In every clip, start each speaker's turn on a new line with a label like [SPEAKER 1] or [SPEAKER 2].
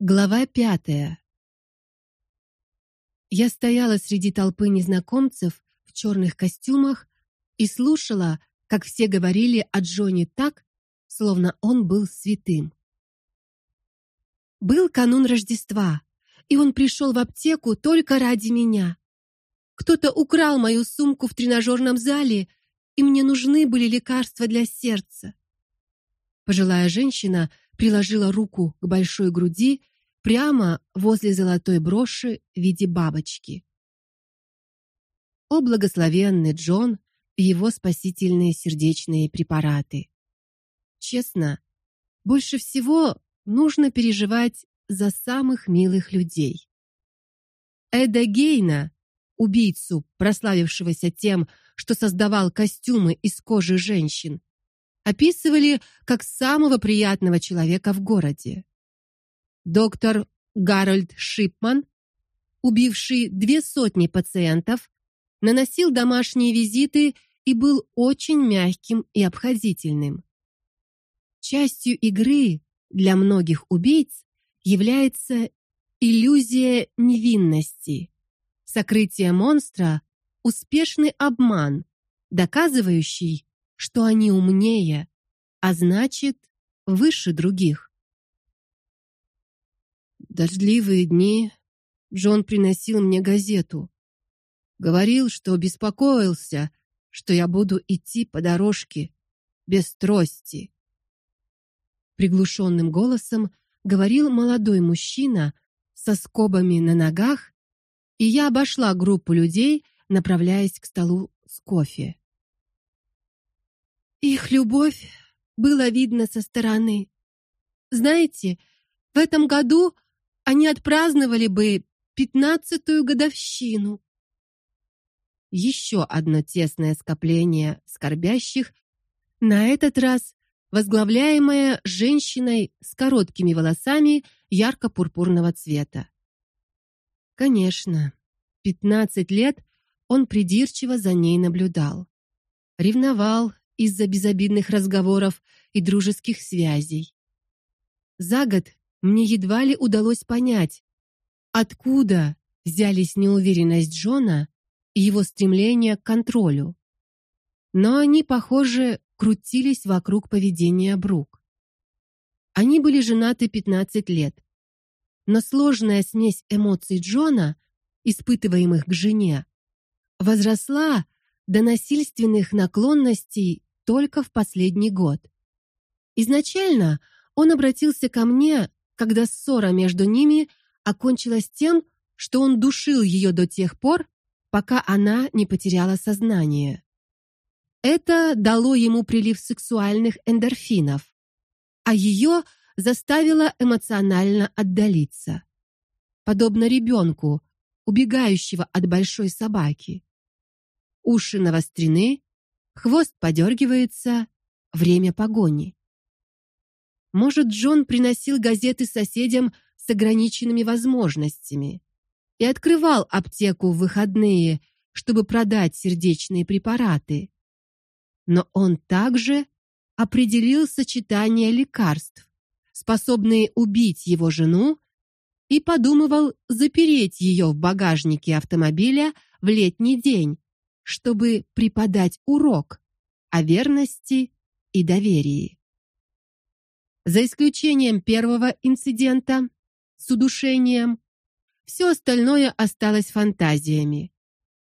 [SPEAKER 1] Глава пятая. Я стояла среди толпы незнакомцев в черных костюмах и слушала, как все говорили о Джонни так, словно он был святым. Был канун Рождества, и он пришел в аптеку только ради меня. Кто-то украл мою сумку в тренажерном зале, и мне нужны были лекарства для сердца. Пожилая женщина приложила руку к большой груди прямо возле золотой броши в виде бабочки. О благословенный Джон и его спасительные сердечные препараты. Честно, больше всего нужно переживать за самых милых людей. Эда Гейна, убийцу, прославившегося тем, что создавал костюмы из кожи женщин, описывали как самого приятного человека в городе. Доктор Гарольд Шипман, убивший две сотни пациентов, наносил домашние визиты и был очень мягким и обходительным. Частью игры для многих убийц является иллюзия невинности. Сокрытие монстра успешный обман, доказывающий, что они умнее, а значит, выше других. Дождливые дни Джон приносил мне газету. Говорил, что беспокоился, что я буду идти по дорожке без трости. Приглушенным голосом говорил молодой мужчина со скобами на ногах, и я обошла группу людей, направляясь к столу с кофе. Их любовь было видно со стороны. Знаете, в этом году они отпраздновали бы пятнадцатую годовщину. Еще одно тесное скопление скорбящих, на этот раз возглавляемое женщиной с короткими волосами ярко-пурпурного цвета. Конечно, пятнадцать лет он придирчиво за ней наблюдал. Ревновал из-за безобидных разговоров и дружеских связей. За год мне едва ли удалось понять, откуда взялись неуверенность Джона и его стремление к контролю. Но они, похоже, крутились вокруг поведения Брук. Они были женаты 15 лет. Но сложная смесь эмоций Джона, испытываемых к жене, возросла до насильственных наклонностей только в последний год. Изначально он обратился ко мне, когда ссора между ними окончилась тем, что он душил ее до тех пор, пока она не потеряла сознание. Это дало ему прилив сексуальных эндорфинов, а ее заставило эмоционально отдалиться. Подобно ребенку, убегающего от большой собаки. Уши навострены, хвост подергивается, время погони. Может, Джон приносил газеты соседям с ограниченными возможностями и открывал аптеку в выходные, чтобы продать сердечные препараты. Но он также определил сочетание лекарств, способные убить его жену, и подумывал запереть ее в багажнике автомобиля в летний день, чтобы преподать урок о верности и доверии. За исключением первого инцидента с удушением, все остальное осталось фантазиями,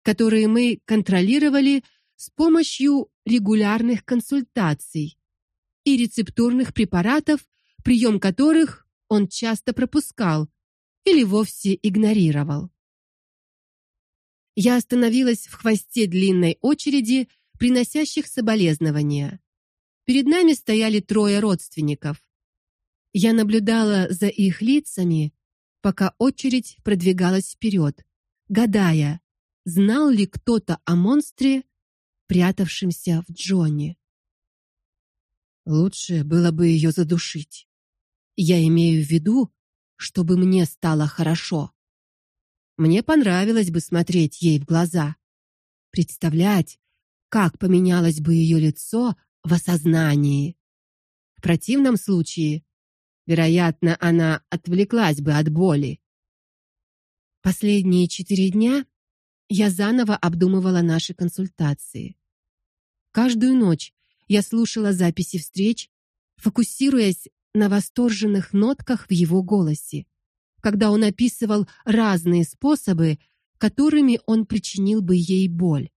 [SPEAKER 1] которые мы контролировали с помощью регулярных консультаций и рецептурных препаратов, прием которых он часто пропускал или вовсе игнорировал. Я остановилась в хвосте длинной очереди приносящих соболезнования. Перед нами стояли трое родственников. Я наблюдала за их лицами, пока очередь продвигалась вперед, гадая, знал ли кто-то о монстре, прятавшемся в Джонни. Лучше было бы ее задушить. Я имею в виду, чтобы мне стало хорошо. Мне понравилось бы смотреть ей в глаза, представлять, как поменялось бы ее лицо в осознании. В противном случае Вероятно, она отвлеклась бы от боли. Последние четыре дня я заново обдумывала наши консультации. Каждую ночь я слушала записи встреч, фокусируясь на восторженных нотках в его голосе, когда он описывал разные способы, которыми он причинил бы ей боль.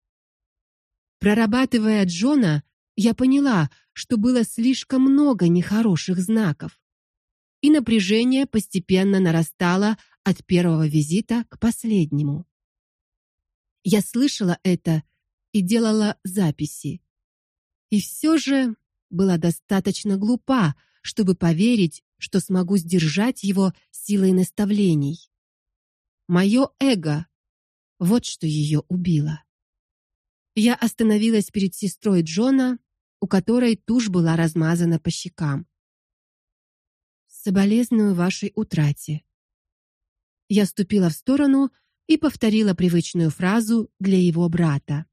[SPEAKER 1] Прорабатывая Джона, я поняла, что было слишком много нехороших знаков. И напряжение постепенно нарастало от первого визита к последнему. Я слышала это и делала записи. И все же была достаточно глупа, чтобы поверить, что смогу сдержать его силой наставлений. Мое эго вот что ее убило. Я остановилась перед сестрой Джона, у которой тушь была размазана по щекам. Соболезную вашей утрате. Я ступила в сторону и повторила привычную фразу для его брата.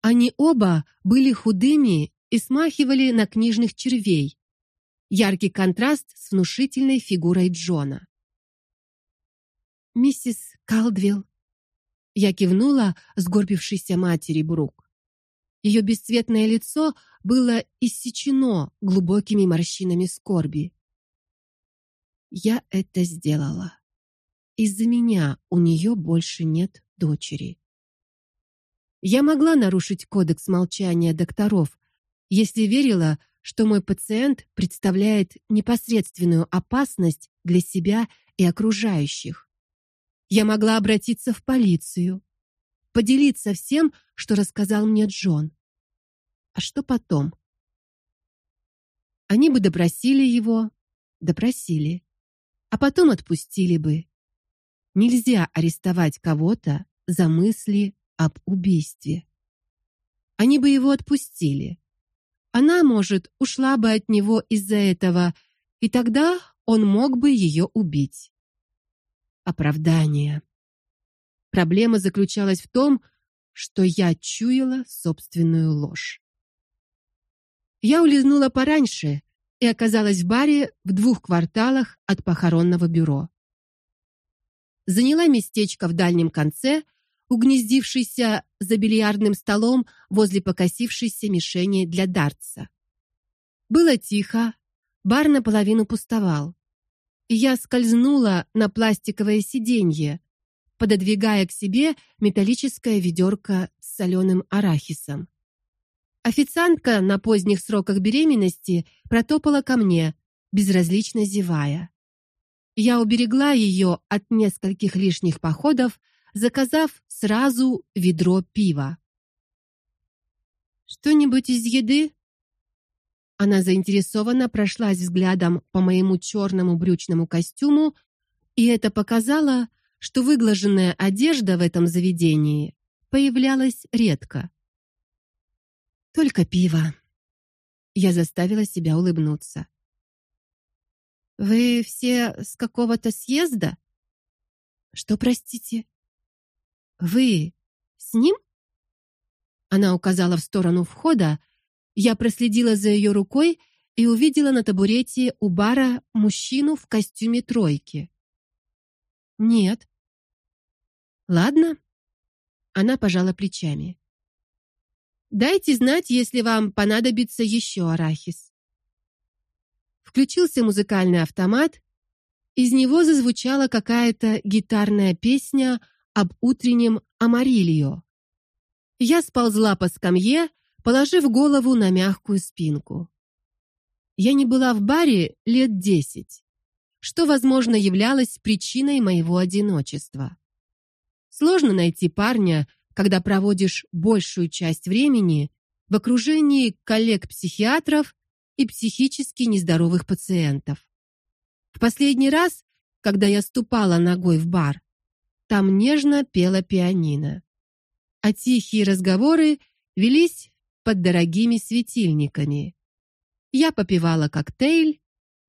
[SPEAKER 1] Они оба были худыми и смахивали на книжных червей. Яркий контраст с внушительной фигурой Джона. Миссис Калдвилл я кивнула сгорбившейся матери Брук. Ее бесцветное лицо было иссечено глубокими морщинами скорби. Я это сделала. Из-за меня у нее больше нет дочери. Я могла нарушить кодекс молчания докторов, если верила, что мой пациент представляет непосредственную опасность для себя и окружающих. Я могла обратиться в полицию, поделиться всем, что рассказал мне Джон. А что потом? Они бы допросили его, допросили, а потом отпустили бы. Нельзя арестовать кого-то за мысли об убийстве. Они бы его отпустили. Она, может, ушла бы от него из-за этого, и тогда он мог бы ее убить оправдания. Проблема заключалась в том, что я чуяла собственную ложь. Я улизнула пораньше и оказалась в баре в двух кварталах от похоронного бюро. Заняла местечко в дальнем конце, угнездившийся за бильярдным столом возле покосившейся мишени для дартса. Было тихо, бар наполовину пустовал и я скользнула на пластиковое сиденье, пододвигая к себе металлическое ведерко с соленым арахисом. Официантка на поздних сроках беременности протопала ко мне, безразлично зевая. Я уберегла ее от нескольких лишних походов, заказав сразу ведро пива. Что-нибудь из еды? Она заинтересованно прошлась взглядом по моему черному брючному костюму, и это показало, что выглаженная одежда в этом заведении появлялась редко. Только пиво. Я заставила себя улыбнуться. Вы все с какого-то съезда? Что, простите? Вы с ним? Она указала в сторону входа, я проследила за ее рукой и увидела на табурете у бара мужчину в костюме тройки. Нет. Ладно. Она пожала плечами. Дайте знать, если вам понадобится еще арахис. Включился музыкальный автомат, из него зазвучала какая-то гитарная песня об утреннем амарильо. Я сползла по скамье положив голову на мягкую спинку. Я не была в баре лет десять, что, возможно, являлось причиной моего одиночества. Сложно найти парня, когда проводишь большую часть времени в окружении коллег-психиатров и психически нездоровых пациентов. В последний раз, когда я ступала ногой в бар, там нежно пела пианино, а тихие разговоры велись под дорогими светильниками. Я попивала коктейль,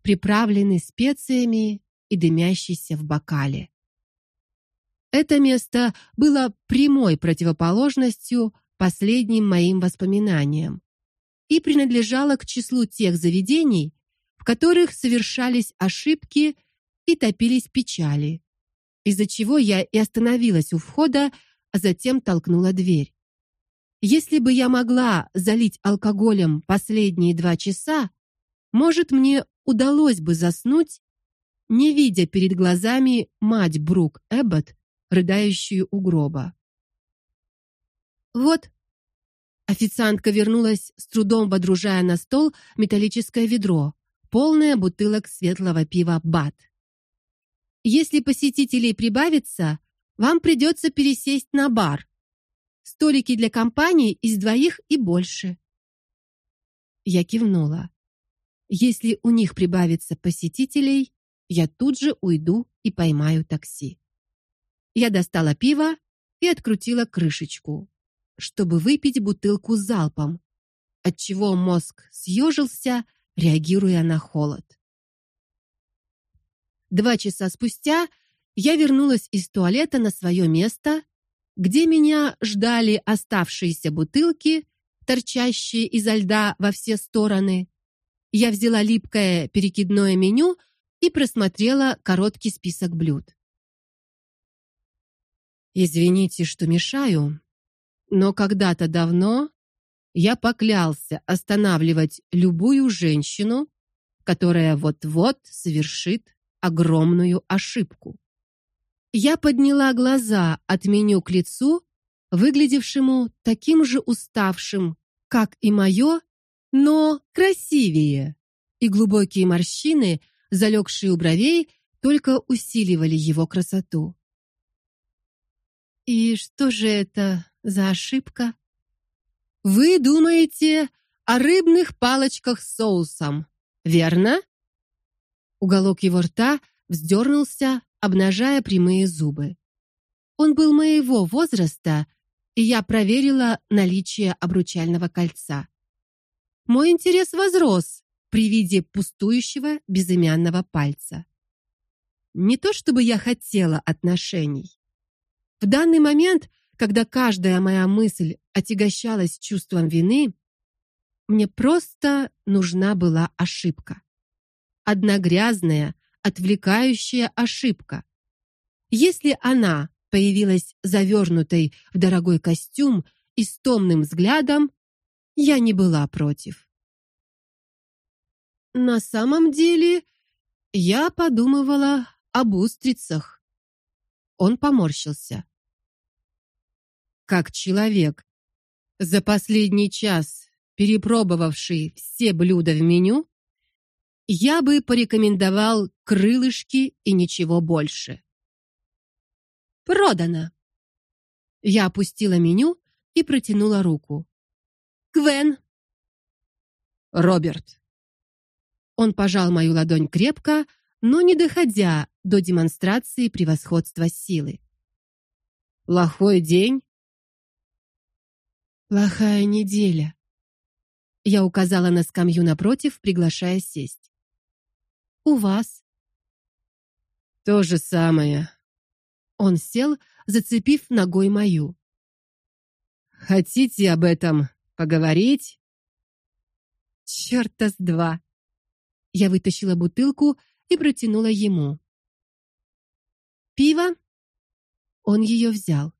[SPEAKER 1] приправленный специями и дымящийся в бокале. Это место было прямой противоположностью последним моим воспоминаниям и принадлежало к числу тех заведений, в которых совершались ошибки и топились печали, из-за чего я и остановилась у входа, а затем толкнула дверь. Если бы я могла залить алкоголем последние два часа, может, мне удалось бы заснуть, не видя перед глазами мать Брук Эббот, рыдающую у гроба. Вот. Официантка вернулась, с трудом водружая на стол металлическое ведро, полное бутылок светлого пива Бат. Если посетителей прибавится, вам придется пересесть на бар. Столики для компании из двоих и больше. Я кивнула. Если у них прибавится посетителей, я тут же уйду и поймаю такси. Я достала пиво и открутила крышечку, чтобы выпить бутылку залпом, отчего мозг съежился, реагируя на холод. Два часа спустя я вернулась из туалета на свое место, где меня ждали оставшиеся бутылки, торчащие изо льда во все стороны. Я взяла липкое перекидное меню и просмотрела короткий список блюд. Извините, что мешаю, но когда-то давно я поклялся останавливать любую женщину, которая вот-вот совершит огромную ошибку. Я подняла глаза от меню к лицу, выглядевшему таким же уставшим, как и мое, но красивее. И глубокие морщины, залегшие у бровей, только усиливали его красоту. И что же это за ошибка? Вы думаете о рыбных палочках с соусом, верно? Уголок его рта вздернулся, обнажая прямые зубы. Он был моего возраста, и я проверила наличие обручального кольца. Мой интерес возрос при виде пустующего безымянного пальца. Не то чтобы я хотела отношений. В данный момент, когда каждая моя мысль отягощалась чувством вины, мне просто нужна была ошибка одна грязная, отвлекающая ошибка. Если она появилась завернутой в дорогой костюм и с томным взглядом, я не была против. На самом деле, я подумывала об устрицах. Он поморщился. Как человек, за последний час перепробовавший все блюда в меню, я бы порекомендовал крылышки и ничего больше. Продано. Я опустила меню и протянула руку. Гвен. Роберт. Он пожал мою ладонь крепко, но не доходя до демонстрации превосходства силы. Плохой день. Плохая неделя. Я указала на скамью напротив, приглашая сесть. У вас то же самое. Он сел, зацепив ногой мою. Хотите об этом поговорить? Чёрта с два. Я вытащила бутылку и протянула ему. Пиво? Он ее взял.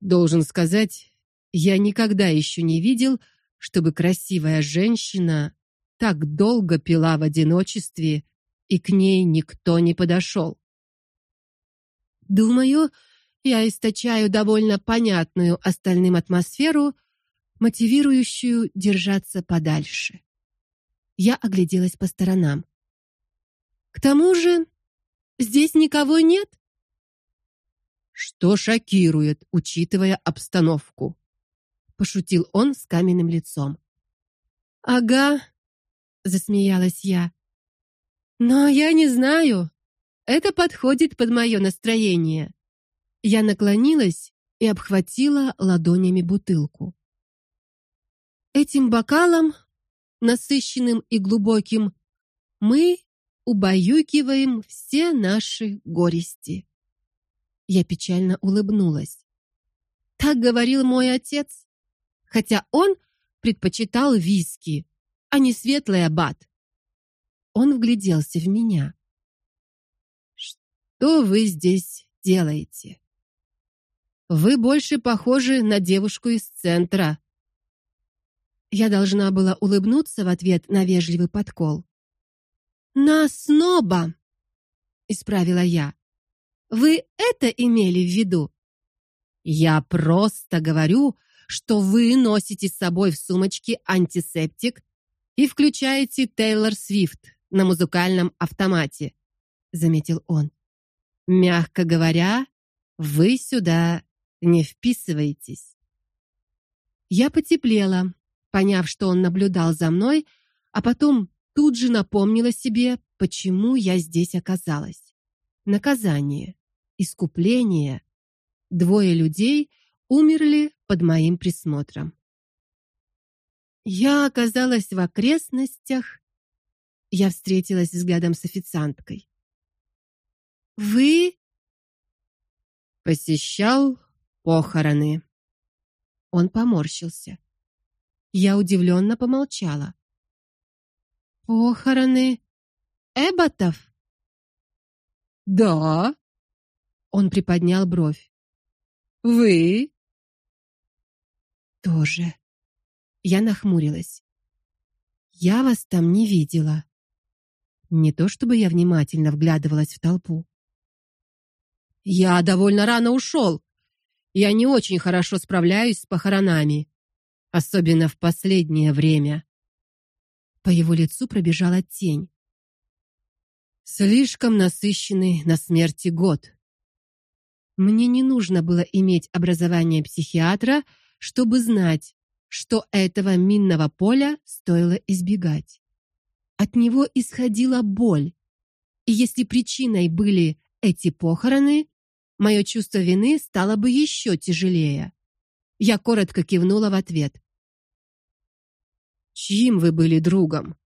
[SPEAKER 1] Должен сказать, я никогда еще не видел, чтобы красивая женщина так долго пила в одиночестве, и к ней никто не подошел. Думаю, я источаю довольно понятную остальным атмосферу, мотивирующую держаться подальше. Я огляделась по сторонам. К тому же, здесь никого нет. Что шокирует, учитывая обстановку, пошутил он с каменным лицом. Ага, засмеялась я. Но я не знаю. Это подходит под мое настроение. Я наклонилась и обхватила ладонями бутылку. Этим бокалом, насыщенным и глубоким, мы убаюкиваем все наши горести. Я печально улыбнулась. Так говорил мой отец, хотя он предпочитал виски, а не светлый аббат. он вгляделся в меня. Что вы здесь делаете? Вы больше похожи на девушку из центра. Я должна была улыбнуться в ответ на вежливый подкол. На сноба, исправила я. Вы это имели в виду? Я просто говорю, что вы носите с собой в сумочке антисептик и включаете Тейлор Свифт на музыкальном автомате, заметил он. Мягко говоря, вы сюда не вписываетесь. Я потеплела, поняв, что он наблюдал за мной, а потом тут же напомнила себе, почему я здесь оказалась. Наказание, искупление. Двое людей умерли под моим присмотром. Я оказалась в окрестностях. Я встретилась взглядом с официанткой. Вы посещал похороны. Он поморщился. Я удивленно помолчала. Похороны Эбботов? Да. Он приподнял бровь. Вы? Тоже. Я нахмурилась. Я вас там не видела. Не то чтобы я внимательно вглядывалась в толпу. Я довольно рано ушел. Я не очень хорошо справляюсь с похоронами, особенно в последнее время. По его лицу пробежала тень. Слишком насыщенный на смерти год. Мне не нужно было иметь образование психиатра, чтобы знать, что этого минного поля стоило избегать. От него исходила боль. И если причиной были эти похороны, мое чувство вины стало бы еще тяжелее. Я коротко кивнула в ответ. Чьим вы были другом?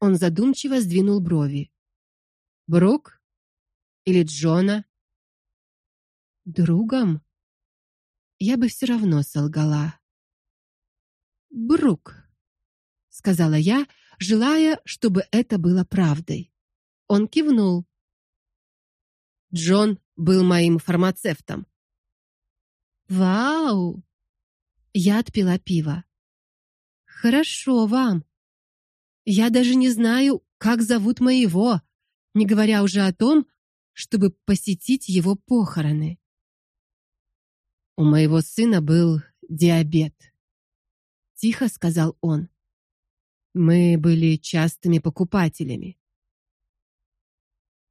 [SPEAKER 1] Он задумчиво сдвинул брови. Брук или Джона? Другом? Я бы все равно солгала. Брук, сказала я, желая, чтобы это было правдой. Он кивнул. Джон был моим фармацевтом. Вау! Я отпила пиво. Хорошо вам. Я даже не знаю, как зовут моего, не говоря уже о том, чтобы посетить его похороны. У моего сына был диабет, тихо сказал он. Мы были частыми покупателями.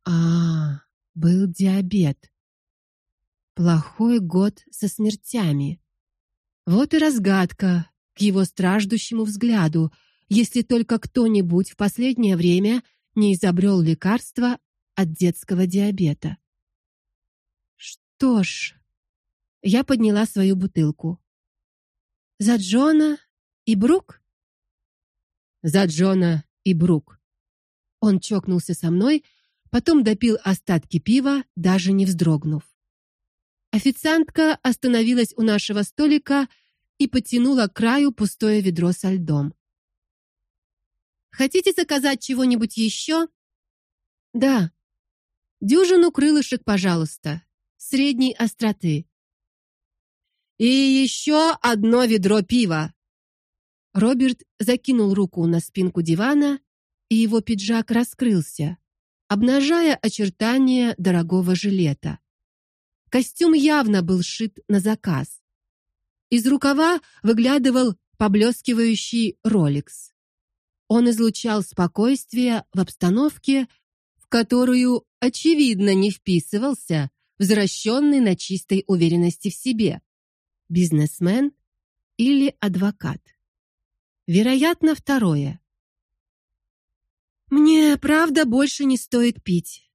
[SPEAKER 1] А, был диабет. Плохой год со смертями. Вот и разгадка к его страждущему взгляду, если только кто-нибудь в последнее время не изобрел лекарства от детского диабета. Что ж, я подняла свою бутылку. За Джона и Брук? За Джона и Брук. Он чокнулся со мной, потом допил остатки пива, даже не вздрогнув. Официантка остановилась у нашего столика и потянула к краю пустое ведро со льдом. Хотите заказать чего-нибудь еще?» Да. Дюжину крылышек, пожалуйста, средней остроты. И еще одно ведро пива. Роберт закинул руку на спинку дивана, и его пиджак раскрылся, обнажая очертания дорогого жилета. Костюм явно был сшит на заказ. Из рукава выглядывал поблескивающий Rolex. Он излучал спокойствие в обстановке, в которую очевидно не вписывался взращенный на чистой уверенности в себе бизнесмен или адвокат. Вероятно, второе. Мне, правда, больше не стоит пить.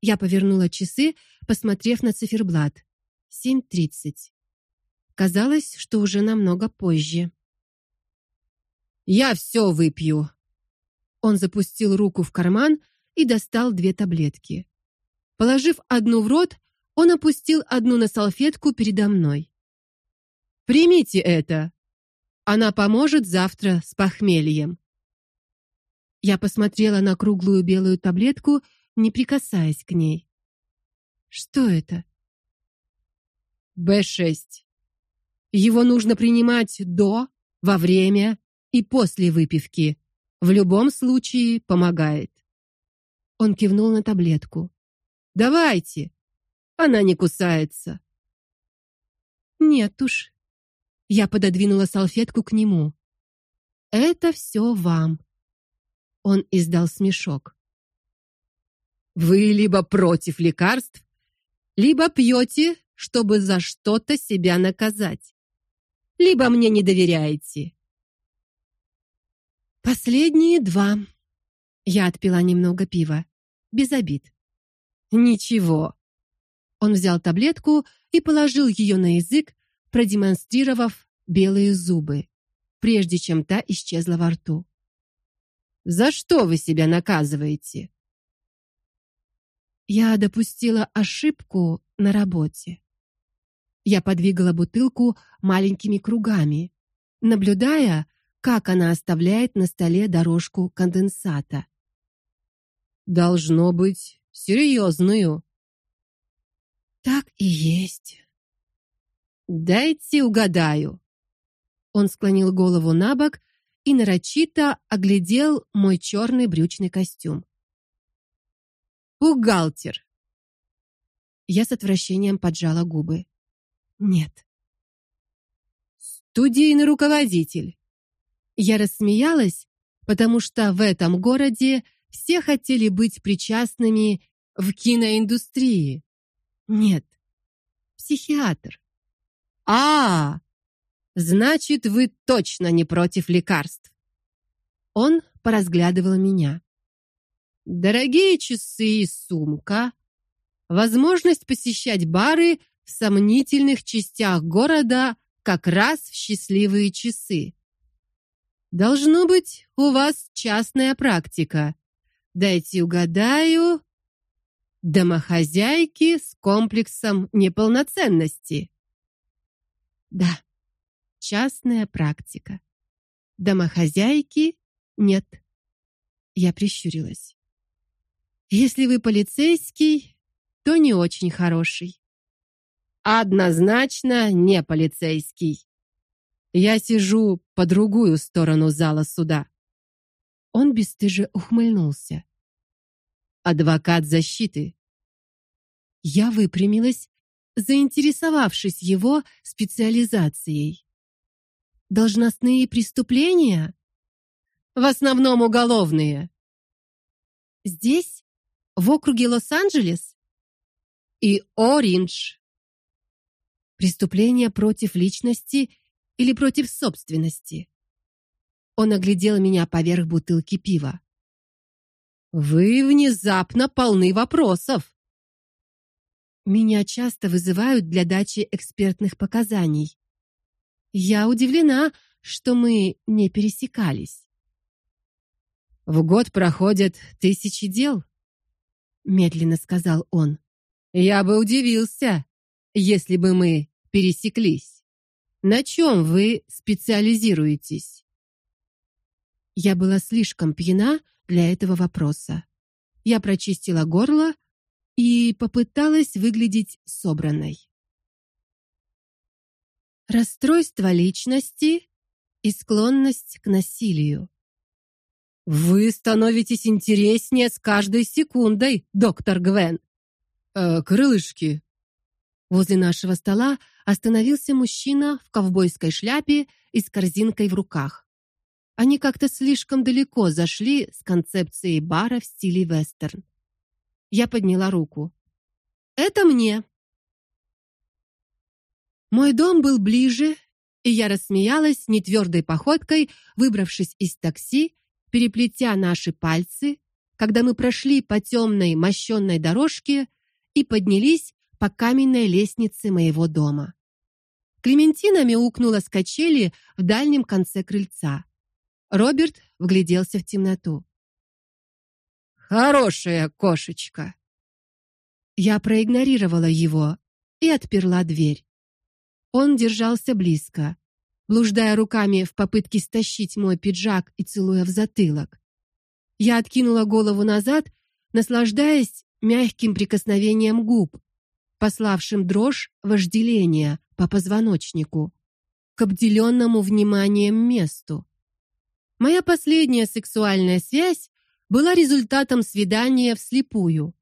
[SPEAKER 1] Я повернула часы, посмотрев на циферблат. 7:30. Казалось, что уже намного позже. Я все выпью. Он запустил руку в карман и достал две таблетки. Положив одну в рот, он опустил одну на салфетку передо мной. Примите это. Она поможет завтра с похмельем. Я посмотрела на круглую белую таблетку, не прикасаясь к ней. Что это?
[SPEAKER 2] Б6. Его нужно принимать до, во время и после выпивки. В любом случае помогает.
[SPEAKER 1] Он кивнул на таблетку.
[SPEAKER 2] Давайте. Она не кусается.
[SPEAKER 1] Нет уж. Я пододвинула салфетку к нему. Это все вам. Он издал смешок.
[SPEAKER 2] Вы либо против лекарств, либо пьете, чтобы за что-то себя наказать. Либо мне не доверяете.
[SPEAKER 1] Последние два. Я отпила немного пива, без обид.
[SPEAKER 2] Ничего.
[SPEAKER 1] Он взял таблетку и положил ее на язык, продемонстрировав белые зубы, прежде чем та исчезла во рту.
[SPEAKER 2] За что вы себя наказываете?
[SPEAKER 1] Я допустила ошибку на работе. Я подвигала бутылку маленькими кругами, наблюдая, как она оставляет на столе дорожку конденсата.
[SPEAKER 2] Должно быть серьезную.
[SPEAKER 1] Так и есть.
[SPEAKER 2] Дайте угадаю.
[SPEAKER 1] Он склонил голову набок и нарочито оглядел мой черный брючный костюм.
[SPEAKER 2] Бухгалтер.
[SPEAKER 1] Я с отвращением поджала губы. Нет.
[SPEAKER 2] Студийный руководитель.
[SPEAKER 1] Я рассмеялась, потому что в этом городе все хотели быть причастными в киноиндустрии. Нет. Психиатр.
[SPEAKER 2] А, значит, вы точно не против лекарств.
[SPEAKER 1] Он поразглядывал меня.
[SPEAKER 2] Дорогие часы и сумка, возможность посещать бары в сомнительных частях города как раз в счастливые часы. Должно быть, у вас частная практика. Дайте угадаю, домохозяйки с комплексом неполноценности.
[SPEAKER 1] Да. Частная практика. Домохозяйки нет. Я прищурилась. Если вы полицейский, то не очень хороший.
[SPEAKER 2] Однозначно не полицейский. Я сижу по другую сторону зала суда.
[SPEAKER 1] Он бесстыже ухмыльнулся.
[SPEAKER 2] Адвокат защиты.
[SPEAKER 1] Я выпрямилась, заинтересовавшись его специализацией. Должностные преступления?
[SPEAKER 2] В основном уголовные.
[SPEAKER 1] Здесь, в округе Лос-Анджелес
[SPEAKER 2] и Ориндж.
[SPEAKER 1] Преступления против личности или против собственности? Он оглядел меня поверх бутылки пива.
[SPEAKER 2] Вы внезапно полны вопросов.
[SPEAKER 1] Меня часто вызывают для дачи экспертных показаний. Я удивлена, что мы не пересекались.
[SPEAKER 2] В год проходят тысячи дел,
[SPEAKER 1] медленно сказал он.
[SPEAKER 2] Я бы удивился, если бы мы пересеклись. На чем вы специализируетесь?
[SPEAKER 1] Я была слишком пьяна для этого вопроса. Я прочистила горло попыталась выглядеть собранной. Расстройство личности и склонность к насилию.
[SPEAKER 2] Вы становитесь интереснее с каждой секундой, доктор Гвен.
[SPEAKER 1] Э, крылышки. Возле нашего стола остановился мужчина в ковбойской шляпе и с корзинкой в руках. Они как-то слишком далеко зашли с концепцией бара в стиле вестерн. Я подняла руку. Это мне. Мой дом был ближе, и я рассмеялась нетвердой походкой, выбравшись из такси переплетя наши пальцы, когда мы прошли по темной мощенной дорожке и поднялись по каменной лестнице моего дома. Клементина мяукнула с качели в дальнем конце крыльца. Роберт вгляделся в темноту.
[SPEAKER 2] Хорошая кошечка.
[SPEAKER 1] Я проигнорировала его и отперла дверь. Он держался близко, блуждая руками в попытке стащить мой пиджак и целуя в затылок. Я откинула голову назад, наслаждаясь мягким прикосновением губ, пославшим дрожь вожделения по позвоночнику, к обделенному вниманием месту. Моя последняя сексуальная связь была результатом свидания вслепую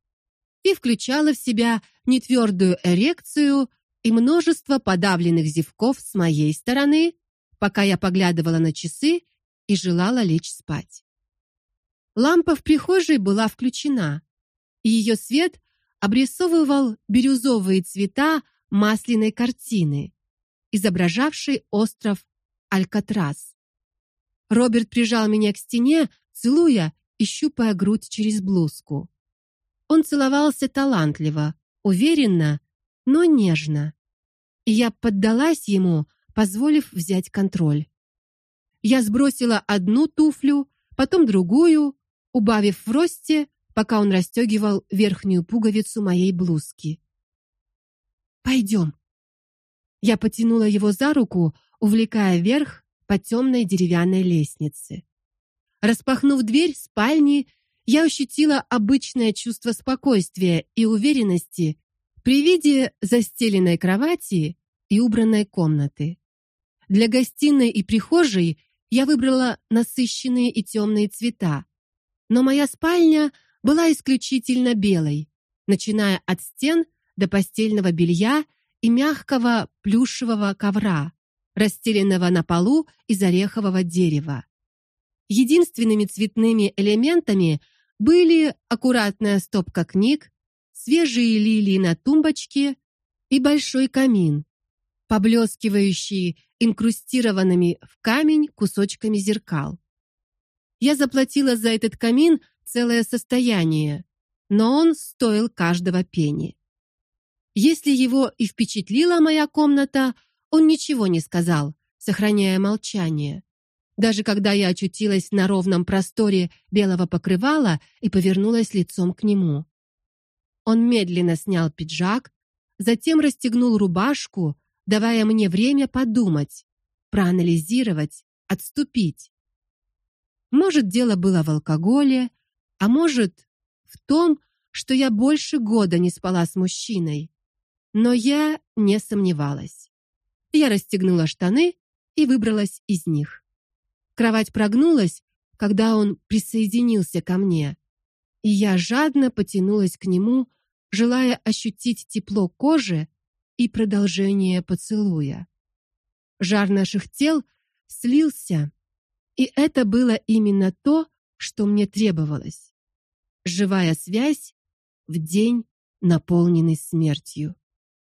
[SPEAKER 1] и включала в себя нетвердую эрекцию и множество подавленных зевков с моей стороны, пока я поглядывала на часы и желала лечь спать. Лампа в прихожей была включена, и ее свет обрисовывал бирюзовые цвета масляной картины, изображавшей остров Алькатрас. Роберт прижал меня к стене, целуя и щупая грудь через блузку. Он целовался талантливо, уверенно, но нежно. И я поддалась ему, позволив взять контроль. Я сбросила одну туфлю, потом другую, убавив в росте, пока он расстегивал верхнюю пуговицу моей блузки. «Пойдем». Я потянула его за руку, увлекая вверх по темной деревянной лестнице. Распахнув дверь спальни, я ощутила обычное чувство спокойствия и уверенности при виде застеленной кровати и убранной комнаты. Для гостиной и прихожей я выбрала насыщенные и темные цвета, но моя спальня была исключительно белой, начиная от стен до постельного белья и мягкого плюшевого ковра, расстеленного на полу из орехового дерева. Единственными цветными элементами были аккуратная стопка книг, свежие лилии на тумбочке и большой камин, поблескивающий инкрустированными в камень кусочками зеркал. Я заплатила за этот камин целое состояние, но он стоил каждого пени. Если его и впечатлила моя комната, он ничего не сказал, сохраняя молчание. Даже когда я очутилась на ровном просторе белого покрывала и повернулась лицом к нему. Он медленно снял пиджак, затем расстегнул рубашку, давая мне время подумать, проанализировать, отступить. Может, дело было в алкоголе, а может, в том, что я больше года не спала с мужчиной. Но я не сомневалась. Я расстегнула штаны и выбралась из них. Кровать прогнулась, когда он присоединился ко мне, и я жадно потянулась к нему, желая ощутить тепло кожи и продолжение поцелуя. Жар наших тел слился, и это было именно то, что мне требовалось. Живая связь в день, наполненный смертью.